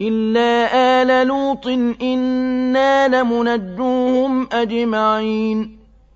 إِلَّا آلَ لُوطٍ إِنَّا لَمُنَجُّوهُمْ أَجْمَعِينَ